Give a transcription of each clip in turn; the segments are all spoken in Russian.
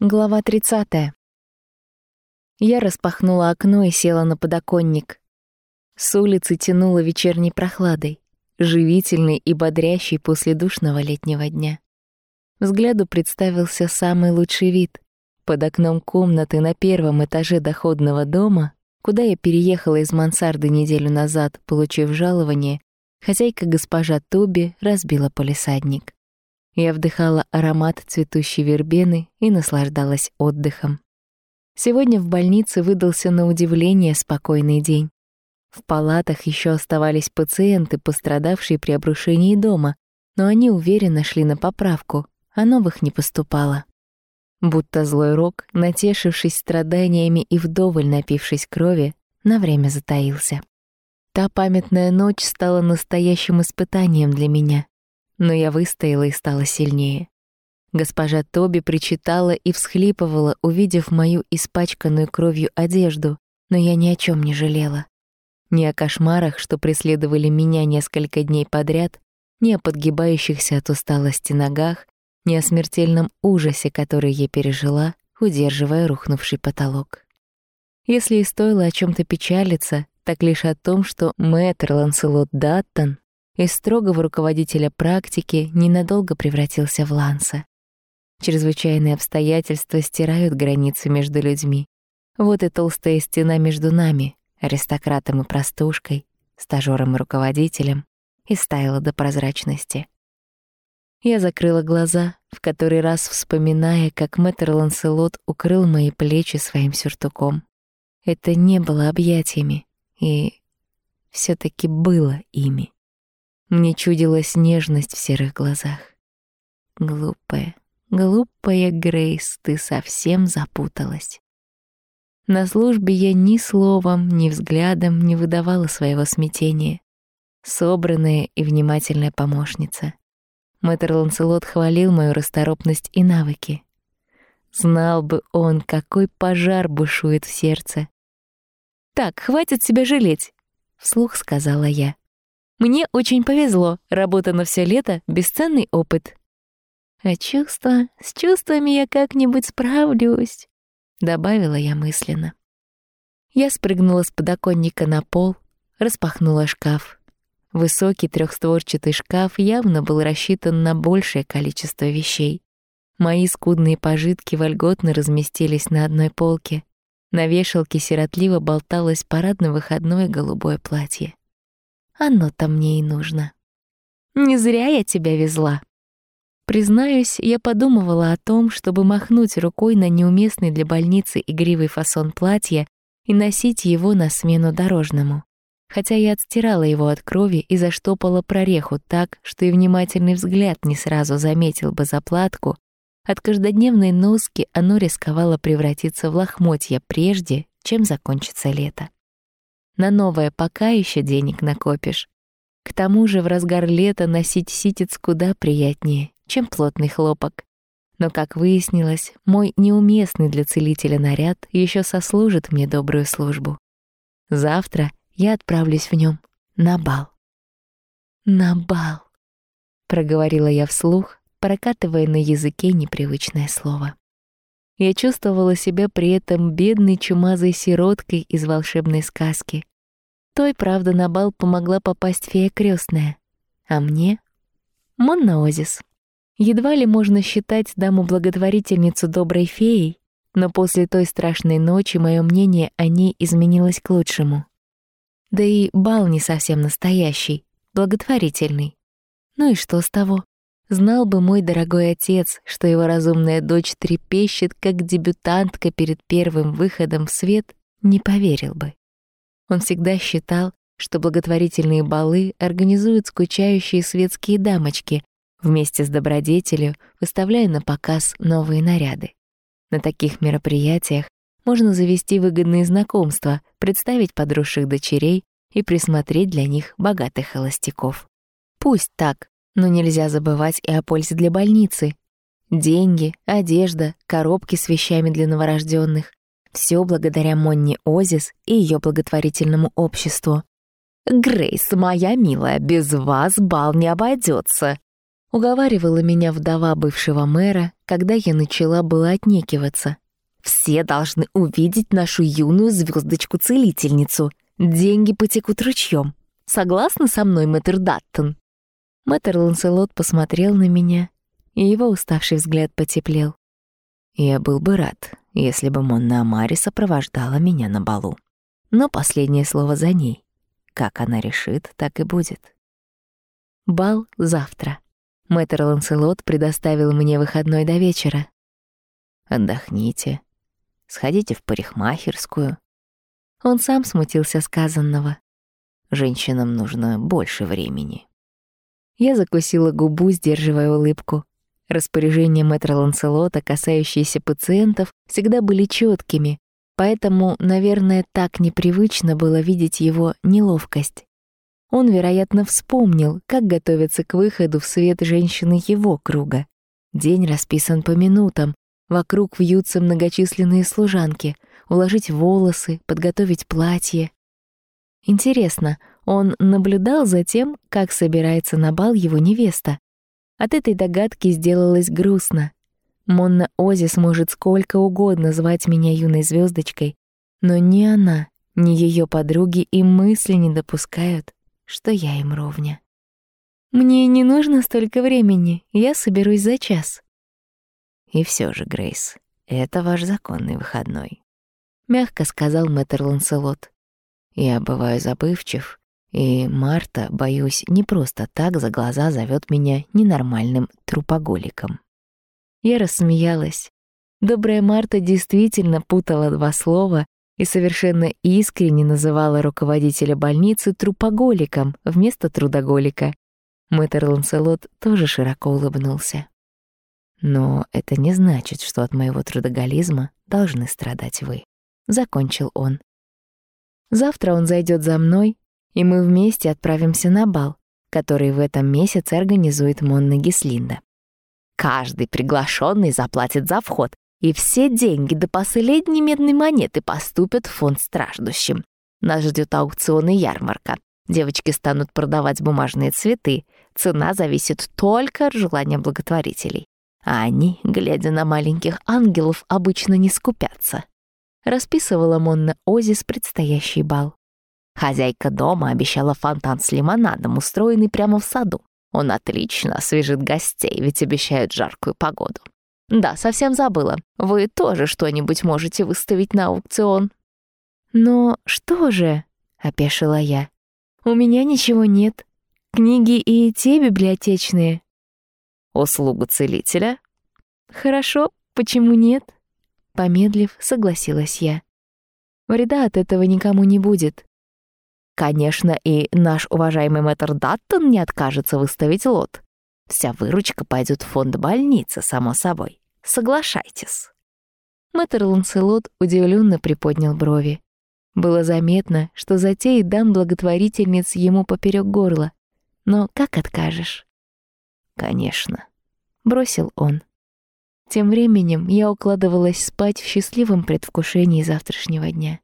Глава 30. Я распахнула окно и села на подоконник. С улицы тянуло вечерней прохладой, живительной и бодрящей после душного летнего дня. Взгляду представился самый лучший вид. Под окном комнаты на первом этаже доходного дома, куда я переехала из мансарды неделю назад, получив жалование, хозяйка госпожа Тоби разбила полисадник. Я вдыхала аромат цветущей вербены и наслаждалась отдыхом. Сегодня в больнице выдался на удивление спокойный день. В палатах еще оставались пациенты, пострадавшие при обрушении дома, но они уверенно шли на поправку, а новых не поступало. Будто злой рок, натешившись страданиями и вдоволь напившись крови, на время затаился. Та памятная ночь стала настоящим испытанием для меня но я выстояла и стала сильнее. Госпожа Тоби причитала и всхлипывала, увидев мою испачканную кровью одежду, но я ни о чем не жалела. Ни о кошмарах, что преследовали меня несколько дней подряд, ни о подгибающихся от усталости ногах, ни о смертельном ужасе, который я пережила, удерживая рухнувший потолок. Если и стоило о чем то печалиться, так лишь о том, что мэтр Ланселот Даттон из строгого руководителя практики ненадолго превратился в Ланса. Чрезвычайные обстоятельства стирают границы между людьми. Вот и толстая стена между нами, аристократом и простушкой, стажёром и руководителем, и стаяла до прозрачности. Я закрыла глаза, в который раз вспоминая, как мэтр Ланселот укрыл мои плечи своим сюртуком. Это не было объятиями, и все таки было ими. Мне чудилась нежность в серых глазах. Глупая, глупая Грейс, ты совсем запуталась. На службе я ни словом, ни взглядом не выдавала своего смятения. Собранная и внимательная помощница. Мэтр Ланселот хвалил мою расторопность и навыки. Знал бы он, какой пожар бушует в сердце. «Так, хватит себя жалеть», — вслух сказала я. Мне очень повезло, работа на все лето — бесценный опыт. А чувства, с чувствами я как-нибудь справлюсь, добавила я мысленно. Я спрыгнула с подоконника на пол, распахнула шкаф. Высокий трехстворчатый шкаф явно был рассчитан на большее количество вещей. Мои скудные пожитки вольготно разместились на одной полке. На вешалке сиротливо болталось парадно-выходное голубое платье. Оно-то мне и нужно. Не зря я тебя везла. Признаюсь, я подумывала о том, чтобы махнуть рукой на неуместный для больницы игривый фасон платья и носить его на смену дорожному. Хотя я отстирала его от крови и заштопала прореху так, что и внимательный взгляд не сразу заметил бы заплатку, от каждодневной носки оно рисковало превратиться в лохмотья прежде, чем закончится лето. На новое пока еще денег накопишь. К тому же в разгар лета носить ситец куда приятнее, чем плотный хлопок. Но, как выяснилось, мой неуместный для целителя наряд еще сослужит мне добрую службу. Завтра я отправлюсь в нем на бал. «На бал», — проговорила я вслух, прокатывая на языке непривычное слово. Я чувствовала себя при этом бедной чумазой сироткой из волшебной сказки. Той, правда, на бал помогла попасть фея крестная, а мне — Монноозис. Едва ли можно считать даму-благотворительницу доброй феей, но после той страшной ночи мое мнение о ней изменилось к лучшему. Да и бал не совсем настоящий, благотворительный. Ну и что с того? Знал бы мой дорогой отец, что его разумная дочь трепещет, как дебютантка перед первым выходом в свет, не поверил бы. Он всегда считал, что благотворительные балы организуют скучающие светские дамочки, вместе с добродетелью выставляя на показ новые наряды. На таких мероприятиях можно завести выгодные знакомства, представить подросших дочерей и присмотреть для них богатых холостяков. Пусть так, но нельзя забывать и о пользе для больницы. Деньги, одежда, коробки с вещами для новорожденных. Все благодаря Монни Озис и ее благотворительному обществу. «Грейс, моя милая, без вас бал не обойдется», Уговаривала меня вдова бывшего мэра, когда я начала было отнекиваться. «Все должны увидеть нашу юную звездочку целительницу Деньги потекут ручьем. Согласны со мной, мэтр Даттон?» Мэтр Ланселот посмотрел на меня, и его уставший взгляд потеплел. Я был бы рад, если бы Монна Амари сопровождала меня на балу. Но последнее слово за ней. Как она решит, так и будет. Бал завтра. Мэтр Ланселот предоставил мне выходной до вечера. Отдохните, сходите в парикмахерскую. Он сам смутился сказанного. Женщинам нужно больше времени. Я закусила губу, сдерживая улыбку. Распоряжения мэтра Ланселота, касающиеся пациентов, всегда были четкими, поэтому, наверное, так непривычно было видеть его неловкость. Он, вероятно, вспомнил, как готовиться к выходу в свет женщины его круга. День расписан по минутам, вокруг вьются многочисленные служанки, уложить волосы, подготовить платье. Интересно, он наблюдал за тем, как собирается на бал его невеста. От этой догадки сделалось грустно. Монна Ози сможет сколько угодно звать меня юной звездочкой, но ни она, ни ее подруги и мысли не допускают, что я им ровня. Мне не нужно столько времени, я соберусь за час. И все же, Грейс, это ваш законный выходной, мягко сказал мэтр Ланселот. Я бываю забывчив, и Марта, боюсь, не просто так за глаза зовет меня ненормальным трупоголиком. Я рассмеялась. Добрая Марта действительно путала два слова и совершенно искренне называла руководителя больницы трупоголиком вместо трудоголика. Мэтр Ланселот тоже широко улыбнулся. «Но это не значит, что от моего трудоголизма должны страдать вы», — закончил он. «Завтра он зайдет за мной, и мы вместе отправимся на бал, который в этом месяце организует Монна Гислинда. Каждый приглашенный заплатит за вход, и все деньги до последней медной монеты поступят в фонд страждущим. Нас ждет аукцион и ярмарка. Девочки станут продавать бумажные цветы. Цена зависит только от желания благотворителей. А они, глядя на маленьких ангелов, обычно не скупятся. Расписывала Монна Озис предстоящий бал. Хозяйка дома обещала фонтан с лимонадом, устроенный прямо в саду. Он отлично освежит гостей, ведь обещают жаркую погоду. Да, совсем забыла. Вы тоже что-нибудь можете выставить на аукцион. Но что же? опешила я. У меня ничего нет. Книги и те библиотечные. Услугу целителя? Хорошо, почему нет? Помедлив, согласилась я. Вреда от этого никому не будет. Конечно, и наш уважаемый мэтр Даттон не откажется выставить лот. Вся выручка пойдет в фонд больницы, само собой. Соглашайтесь». Мэтр Ланселот удивленно приподнял брови. Было заметно, что затеет дам благотворительниц ему поперек горла. Но как откажешь? «Конечно», — бросил он. Тем временем я укладывалась спать в счастливом предвкушении завтрашнего дня.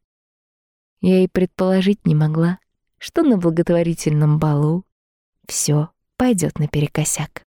Я и предположить не могла, что на благотворительном балу все пойдет наперекосяк.